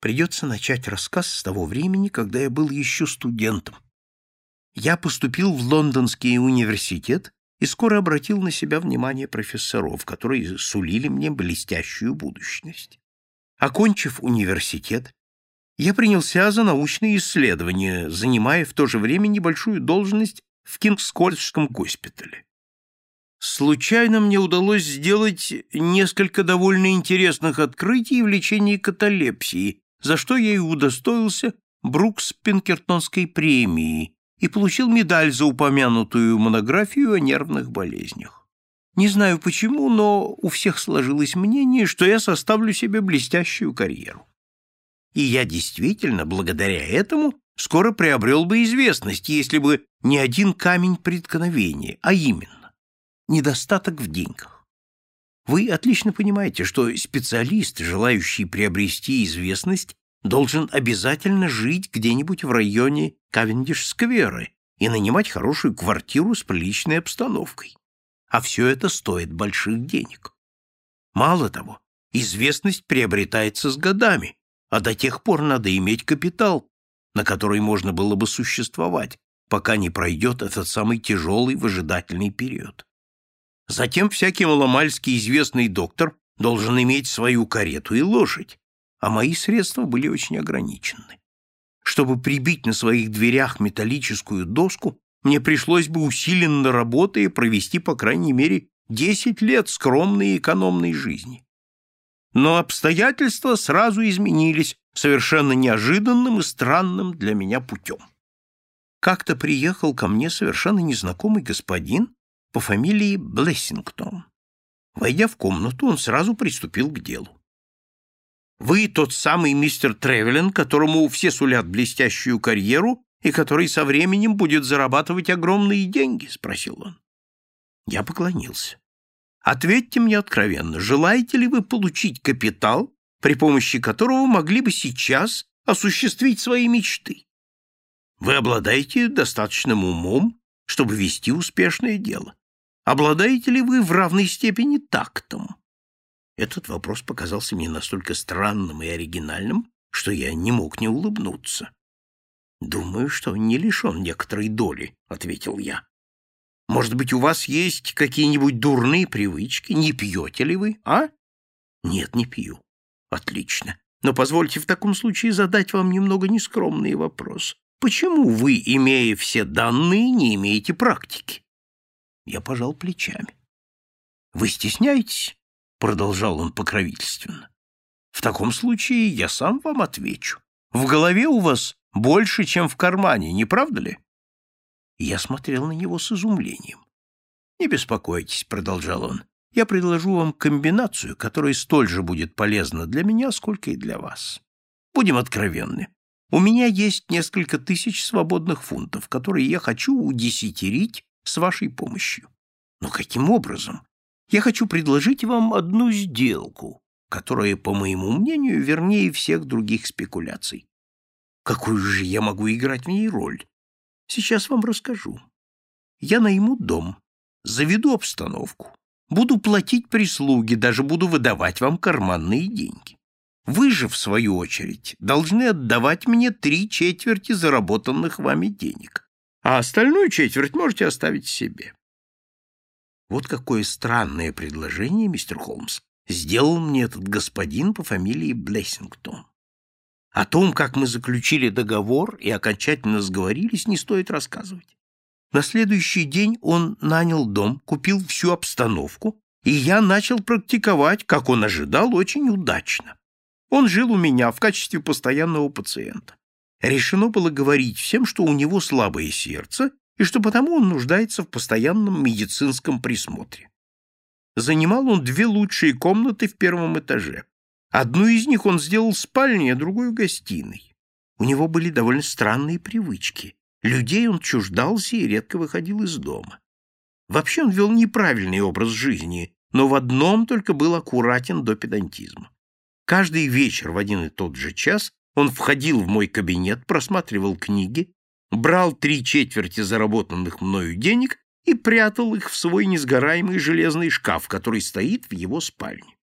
Придется начать рассказ с того времени, когда я был еще студентом. Я поступил в Лондонский университет и скоро обратил на себя внимание профессоров, которые сулили мне блестящую будущность. Окончив университет, я принялся за научные исследования, занимая в то же время небольшую должность в Кингскольдском госпитале. Случайно мне удалось сделать несколько довольно интересных открытий в лечении каталепсии, за что я и удостоился Брукс Пинкертонской премии и получил медаль за упомянутую монографию о нервных болезнях. Не знаю почему, но у всех сложилось мнение, что я составлю себе блестящую карьеру. И я действительно, благодаря этому, скоро приобрел бы известность, если бы не один камень преткновения, а именно недостаток в деньгах. Вы отлично понимаете, что специалист, желающий приобрести известность, должен обязательно жить где-нибудь в районе Кавендиш-сквера и нанимать хорошую квартиру с приличной обстановкой. А все это стоит больших денег. Мало того, известность приобретается с годами, а до тех пор надо иметь капитал, на который можно было бы существовать, пока не пройдет этот самый тяжелый выжидательный период. Затем всякий маломальский известный доктор должен иметь свою карету и лошадь, а мои средства были очень ограничены. Чтобы прибить на своих дверях металлическую доску, мне пришлось бы усиленно работая провести, по крайней мере, 10 лет скромной и экономной жизни. Но обстоятельства сразу изменились совершенно неожиданным и странным для меня путем. Как-то приехал ко мне совершенно незнакомый господин по фамилии Блессингтон. Войдя в комнату, он сразу приступил к делу. «Вы тот самый мистер Тревелин, которому все сулят блестящую карьеру и который со временем будет зарабатывать огромные деньги?» — спросил он. Я поклонился. «Ответьте мне откровенно, желаете ли вы получить капитал, при помощи которого могли бы сейчас осуществить свои мечты? Вы обладаете достаточным умом, чтобы вести успешное дело. Обладаете ли вы в равной степени тактом? Этот вопрос показался мне настолько странным и оригинальным, что я не мог не улыбнуться. «Думаю, что не лишен некоторой доли», — ответил я. «Может быть, у вас есть какие-нибудь дурные привычки? Не пьете ли вы, а?» «Нет, не пью». «Отлично. Но позвольте в таком случае задать вам немного нескромный вопрос. Почему вы, имея все данные, не имеете практики?» Я пожал плечами. «Вы стесняетесь?» — продолжал он покровительственно. «В таком случае я сам вам отвечу. В голове у вас больше, чем в кармане, не правда ли?» Я смотрел на него с изумлением. «Не беспокойтесь», — продолжал он. «Я предложу вам комбинацию, которая столь же будет полезна для меня, сколько и для вас. Будем откровенны. У меня есть несколько тысяч свободных фунтов, которые я хочу удесятерить с вашей помощью. Но каким образом? Я хочу предложить вам одну сделку, которая, по моему мнению, вернее всех других спекуляций. Какую же я могу играть в ней роль? Сейчас вам расскажу. Я найму дом, заведу обстановку, буду платить прислуги, даже буду выдавать вам карманные деньги. Вы же, в свою очередь, должны отдавать мне три четверти заработанных вами денег а остальную четверть можете оставить себе. Вот какое странное предложение, мистер Холмс, сделал мне этот господин по фамилии Блессингтон. О том, как мы заключили договор и окончательно сговорились, не стоит рассказывать. На следующий день он нанял дом, купил всю обстановку, и я начал практиковать, как он ожидал, очень удачно. Он жил у меня в качестве постоянного пациента решено было говорить всем, что у него слабое сердце и что потому он нуждается в постоянном медицинском присмотре. Занимал он две лучшие комнаты в первом этаже. Одну из них он сделал спальней, а другую — гостиной. У него были довольно странные привычки. Людей он чуждался и редко выходил из дома. Вообще он вел неправильный образ жизни, но в одном только был аккуратен до педантизма. Каждый вечер в один и тот же час он входил в мой кабинет, просматривал книги, брал три четверти заработанных мною денег и прятал их в свой несгораемый железный шкаф, который стоит в его спальне.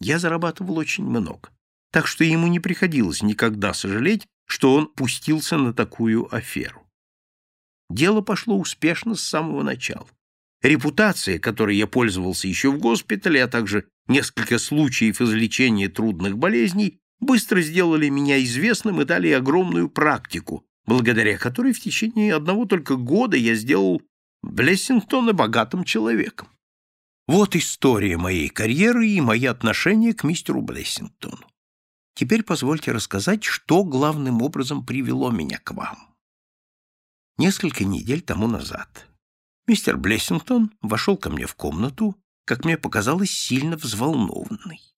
Я зарабатывал очень много. так что ему не приходилось никогда сожалеть, что он пустился на такую аферу. Дело пошло успешно с самого начала. Репутация, которой я пользовался еще в госпитале, а также несколько случаев излечения трудных болезней, быстро сделали меня известным и дали огромную практику, благодаря которой в течение одного только года я сделал Блессингтона богатым человеком. Вот история моей карьеры и мои отношения к мистеру Блессингтону. Теперь позвольте рассказать, что главным образом привело меня к вам. Несколько недель тому назад мистер Блессингтон вошел ко мне в комнату, как мне показалось, сильно взволнованный.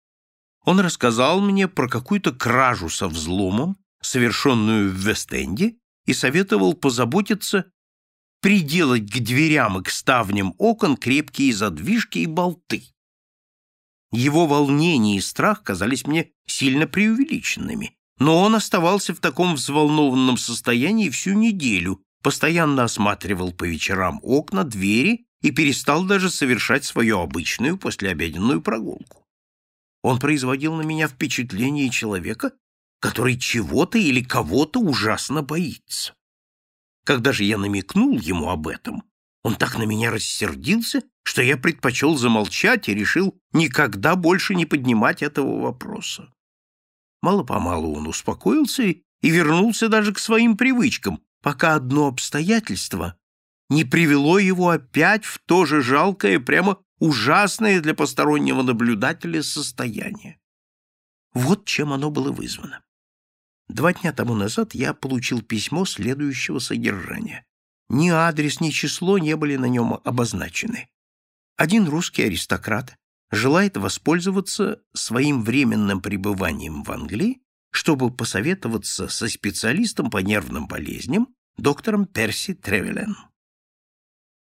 Он рассказал мне про какую-то кражу со взломом, совершенную в Вест-Энде, и советовал позаботиться приделать к дверям и к ставням окон крепкие задвижки и болты. Его волнение и страх казались мне сильно преувеличенными, но он оставался в таком взволнованном состоянии всю неделю, постоянно осматривал по вечерам окна, двери и перестал даже совершать свою обычную послеобеденную прогулку. Он производил на меня впечатление человека, который чего-то или кого-то ужасно боится. Когда же я намекнул ему об этом, он так на меня рассердился, что я предпочел замолчать и решил никогда больше не поднимать этого вопроса. Мало-помалу он успокоился и вернулся даже к своим привычкам, пока одно обстоятельство не привело его опять в то же жалкое, прямо ужасное для постороннего наблюдателя состояние. Вот чем оно было вызвано. Два дня тому назад я получил письмо следующего содержания. Ни адрес, ни число не были на нем обозначены. Один русский аристократ желает воспользоваться своим временным пребыванием в Англии, чтобы посоветоваться со специалистом по нервным болезням, доктором Перси Тревелен.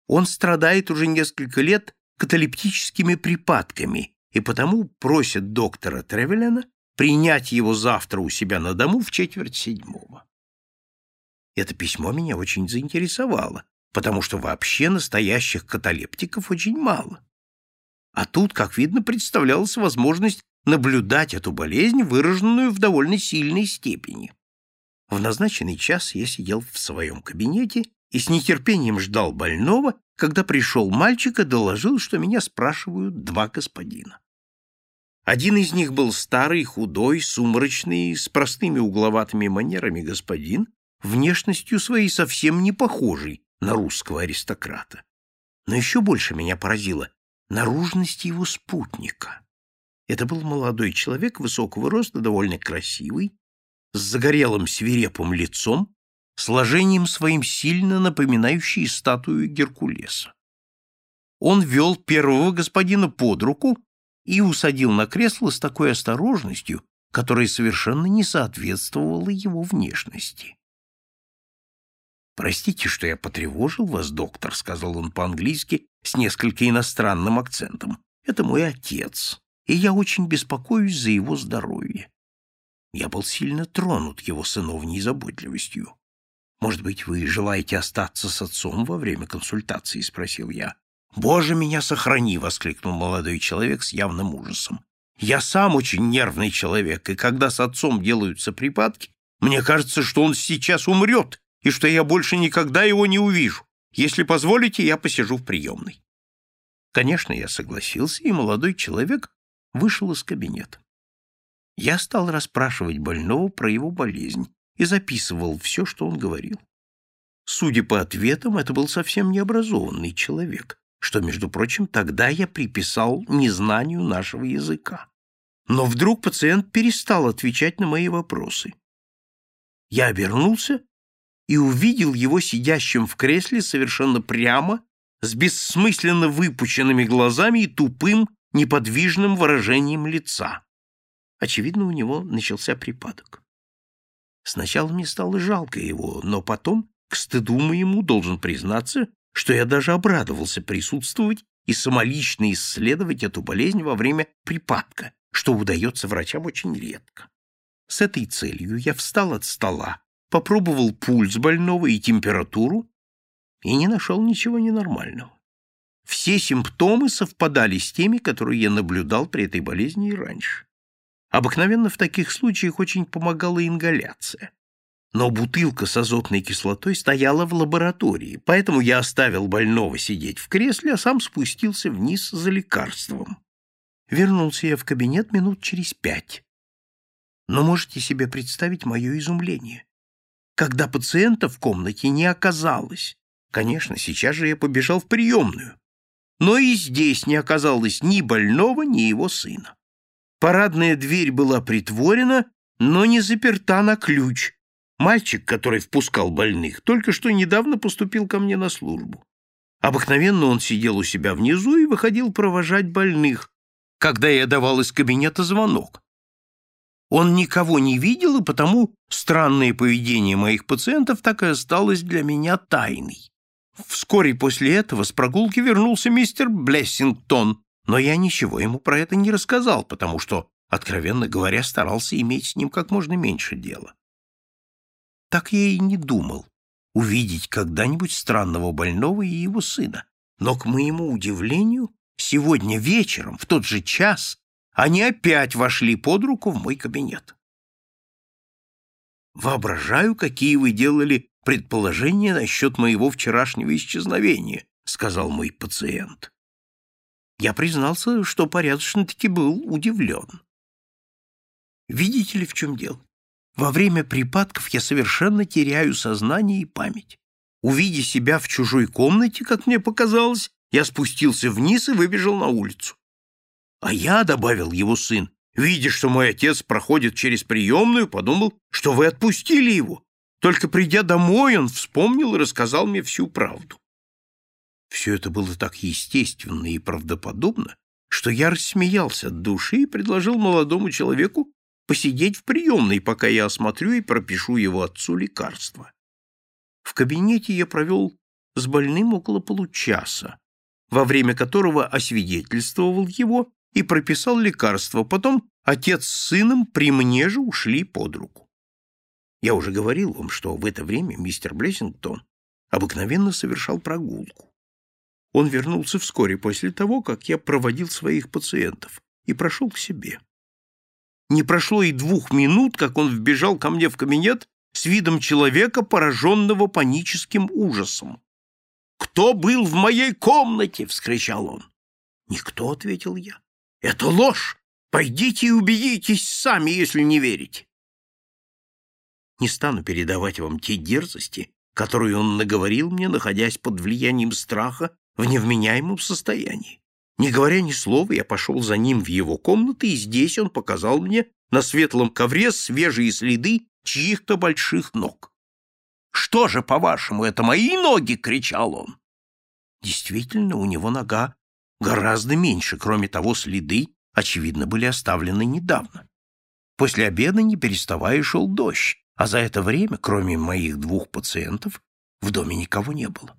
Он страдает уже несколько лет каталептическими припадками и потому просит доктора Тревелена принять его завтра у себя на дому в четверть седьмого. Это письмо меня очень заинтересовало, потому что вообще настоящих каталептиков очень мало. А тут, как видно, представлялась возможность наблюдать эту болезнь, выраженную в довольно сильной степени. В назначенный час я сидел в своем кабинете и с нетерпением ждал больного, когда пришел мальчик и доложил, что меня спрашивают два господина. Один из них был старый, худой, сумрачный, с простыми угловатыми манерами господин, внешностью своей совсем не похожий на русского аристократа. Но еще больше меня поразила наружность его спутника. Это был молодой человек высокого роста, довольно красивый, с загорелым свирепым лицом, сложением своим сильно напоминающий статую Геркулеса. Он вел первого господина под руку и усадил на кресло с такой осторожностью, которая совершенно не соответствовала его внешности. «Простите, что я потревожил вас, доктор», — сказал он по-английски с несколько иностранным акцентом. «Это мой отец, и я очень беспокоюсь за его здоровье». Я был сильно тронут его сыновней заботливостью. «Может быть, вы желаете остаться с отцом во время консультации?» — спросил я. «Боже, меня сохрани!» — воскликнул молодой человек с явным ужасом. «Я сам очень нервный человек, и когда с отцом делаются припадки, мне кажется, что он сейчас умрет, и что я больше никогда его не увижу. Если позволите, я посижу в приемной». Конечно, я согласился, и молодой человек вышел из кабинета. Я стал расспрашивать больного про его болезнь и записывал все, что он говорил. Судя по ответам, это был совсем необразованный человек, что, между прочим, тогда я приписал незнанию нашего языка. Но вдруг пациент перестал отвечать на мои вопросы. Я обернулся и увидел его сидящим в кресле совершенно прямо, с бессмысленно выпученными глазами и тупым, неподвижным выражением лица. Очевидно, у него начался припадок. Сначала мне стало жалко его, но потом, к стыду моему, должен признаться, что я даже обрадовался присутствовать и самолично исследовать эту болезнь во время припадка, что удается врачам очень редко. С этой целью я встал от стола, попробовал пульс больного и температуру и не нашел ничего ненормального. Все симптомы совпадали с теми, которые я наблюдал при этой болезни и раньше. Обыкновенно в таких случаях очень помогала ингаляция. Но бутылка с азотной кислотой стояла в лаборатории, поэтому я оставил больного сидеть в кресле, а сам спустился вниз за лекарством. Вернулся я в кабинет минут через пять. Но можете себе представить мое изумление. Когда пациента в комнате не оказалось, конечно, сейчас же я побежал в приемную, но и здесь не оказалось ни больного, ни его сына. Парадная дверь была притворена, но не заперта на ключ, Мальчик, который впускал больных, только что недавно поступил ко мне на службу. Обыкновенно он сидел у себя внизу и выходил провожать больных, когда я давал из кабинета звонок. Он никого не видел, и потому странное поведение моих пациентов так и осталось для меня тайной. Вскоре после этого с прогулки вернулся мистер Блессингтон, но я ничего ему про это не рассказал, потому что, откровенно говоря, старался иметь с ним как можно меньше дела. Так я и не думал увидеть когда-нибудь странного больного и его сына. Но, к моему удивлению, сегодня вечером, в тот же час, они опять вошли под руку в мой кабинет. «Воображаю, какие вы делали предположения насчет моего вчерашнего исчезновения», — сказал мой пациент. Я признался, что порядочно-таки был удивлен. Видите ли, в чем дело? Во время припадков я совершенно теряю сознание и память. Увидя себя в чужой комнате, как мне показалось, я спустился вниз и выбежал на улицу. А я, — добавил его сын, — видя, что мой отец проходит через приемную, подумал, что вы отпустили его. Только придя домой, он вспомнил и рассказал мне всю правду. Все это было так естественно и правдоподобно, что я рассмеялся от души и предложил молодому человеку посидеть в приемной, пока я осмотрю и пропишу его отцу лекарства. В кабинете я провел с больным около получаса, во время которого освидетельствовал его и прописал лекарство. Потом отец с сыном при мне же ушли под руку. Я уже говорил вам, что в это время мистер Блессингтон обыкновенно совершал прогулку. Он вернулся вскоре после того, как я проводил своих пациентов и прошел к себе. Не прошло и двух минут, как он вбежал ко мне в кабинет с видом человека, пораженного паническим ужасом. «Кто был в моей комнате?» — вскричал он. «Никто», — ответил я. «Это ложь! Пойдите и убедитесь сами, если не верите». Не стану передавать вам те дерзости, которые он наговорил мне, находясь под влиянием страха в невменяемом состоянии. Не говоря ни слова, я пошел за ним в его комнаты, и здесь он показал мне на светлом ковре свежие следы чьих-то больших ног. «Что же, по-вашему, это мои ноги?» — кричал он. Действительно, у него нога гораздо меньше, кроме того, следы, очевидно, были оставлены недавно. После обеда, не переставая, шел дождь, а за это время, кроме моих двух пациентов, в доме никого не было.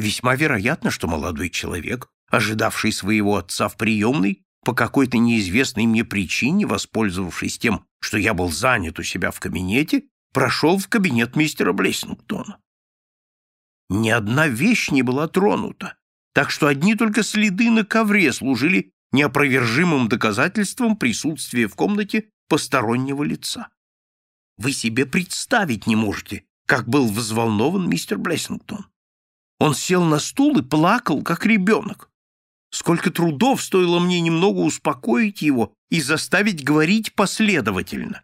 Весьма вероятно, что молодой человек ожидавший своего отца в приемной, по какой-то неизвестной мне причине, воспользовавшись тем, что я был занят у себя в кабинете, прошел в кабинет мистера Блессингтона. Ни одна вещь не была тронута, так что одни только следы на ковре служили неопровержимым доказательством присутствия в комнате постороннего лица. Вы себе представить не можете, как был взволнован мистер Блессингтон. Он сел на стул и плакал, как ребенок. Сколько трудов стоило мне немного успокоить его и заставить говорить последовательно.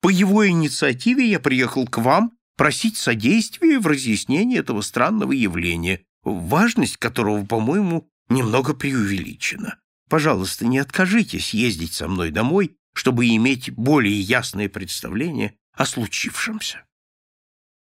По его инициативе я приехал к вам просить содействия в разъяснении этого странного явления, важность которого, по-моему, немного преувеличена. Пожалуйста, не откажитесь ездить со мной домой, чтобы иметь более ясное представление о случившемся.